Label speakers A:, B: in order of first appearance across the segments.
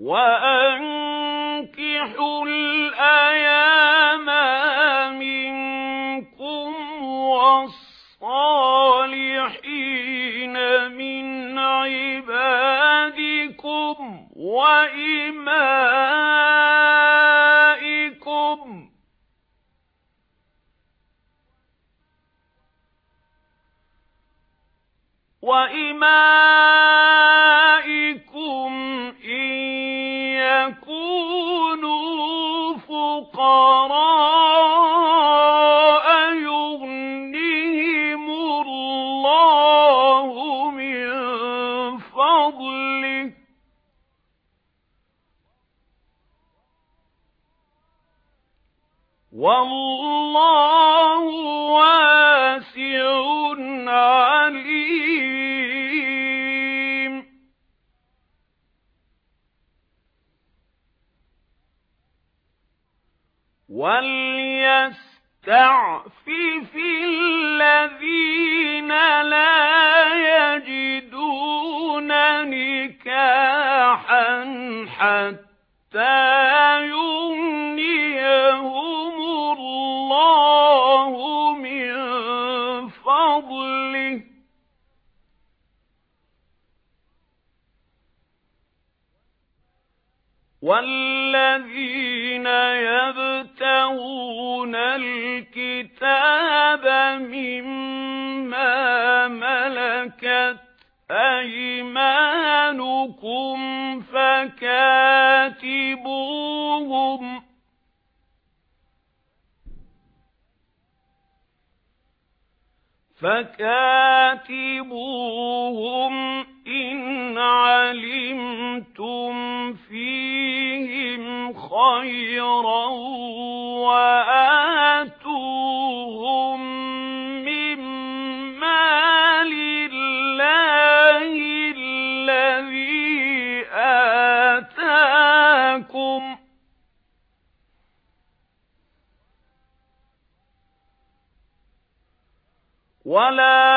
A: وَأَنكِحُوا الْأَيَامَ مِنكُمْ وَالصَّالِحِينَ مِنْ عِبَادِكُمْ وَإِمَائِكُمْ. وَإِمَائِكُمْ وَاللَّهُ وَاسِعٌ عَلِيمٌ. وَلْيَسْتَعْفِفِ الَّذِينَ لَا وَالَّذِينَ يَبْتَغُونَ الْكِتَابَ مِمَّا مَلَكَتْ أَيْمَانُكُمْ فَكَاتِبُوهُمْ فَكَاتِبُوهُمْ إِنْ عَلِمْتُمْ فِيهِمْ خَيْرًا وَآتُوهُمْ مِنْ مَالِ اللَّهِ الَّذِي آتَاكُمْ وَلَا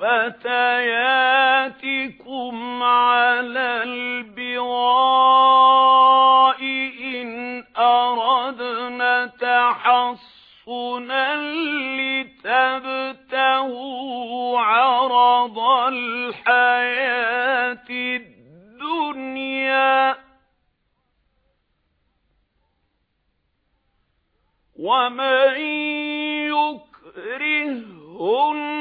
A: فَتَيَاتِكُمْ عَلَى الْبِغَاءِ إِنْ أَرَدْنَ تَحَصُّنًا لِتَبْتَغُوا عَرَضَ الْحَيَاةِ الدُّنْيَا. وَمَن يُكْرِههُّنَّ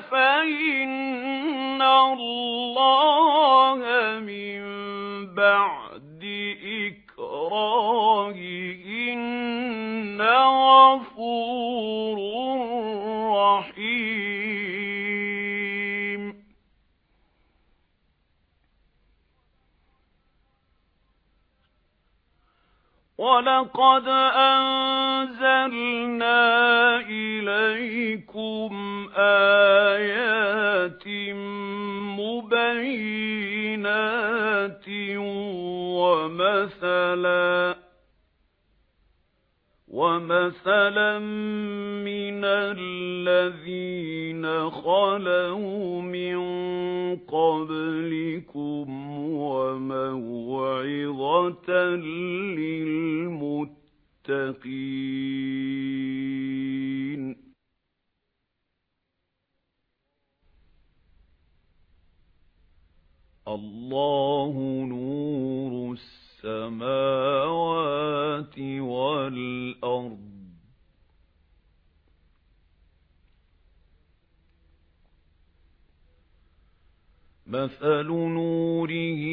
A: فَإِنَّ اللَّهَ مِن بَعْدِ إِكْرَاهِهِنَّ غَفُورٌ رَّحِيمٌ. وَلَقَدْ أَنزَلْنَا إِلَيْكُمْ وَمَثَلًا مِنَ الَّذِينَ خَلَوْا مِن قَبْلِكُمْ وَمَوْعِظَةً لِلْمُتَّقِينَ اللَّهُ نُورُ السَّمَاوَاتِ وَالْأَرْضِ. مَثَلُ نُورِهِ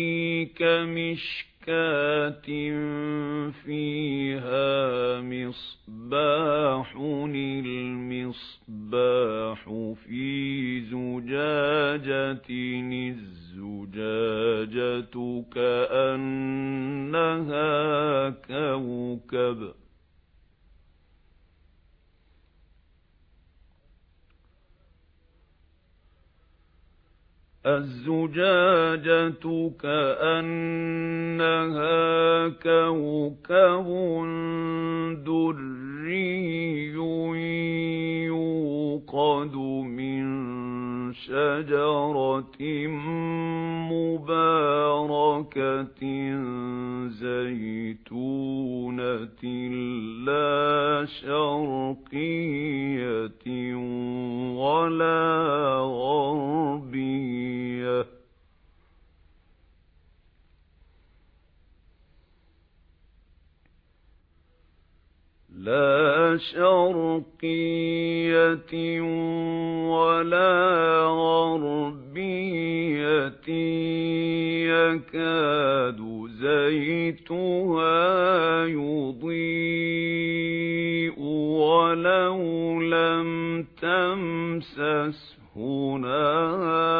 A: كَمِشْكَاةٍ فِيهَا مِصْبَاحٌ الْمِصْبَاحُ فِي زُجَاجَةٍ الزُّجَاجَةُ كَأَنَّهَا كَوْكَبٌ. الزُّجَاجَةُ كَأَنَّهَا كَوْكَبٌ دُرِّيٌّ يُوقَدُ شَجَرَةٍ مُبَارَكَةٍ زَيْتُونَةٍ لَّا شَرْقِيَّةٍ وَلَا غَرْبِيَّةٍ. لَا شَرْقِيَّةٍ وَلَا يَكَادُ زَيْتُهَا يُضِيءُ وَلَوْ لَمْ تَمْسَسْهُ نَارٌ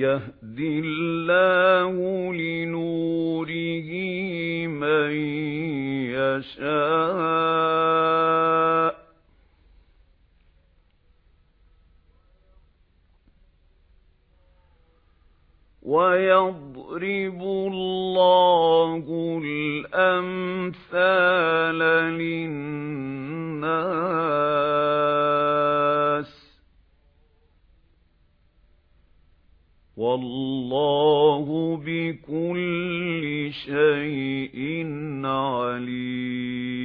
A: يَهْدِي اللَّهُ لِنُورِهِ مَن يَشَاءُ. وَيَضْرِبُ اللَّهُ بِكُلِّ شَيْءٍ عَلِيمٌ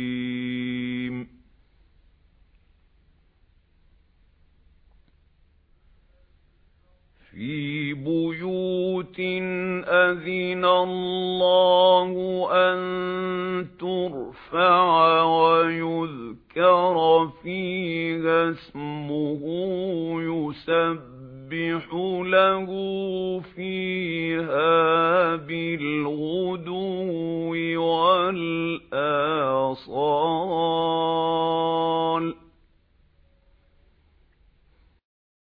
A: فِي بُيُوتٍ أَذِنَ اللَّهُ الريح له فيها بالغدو والآصال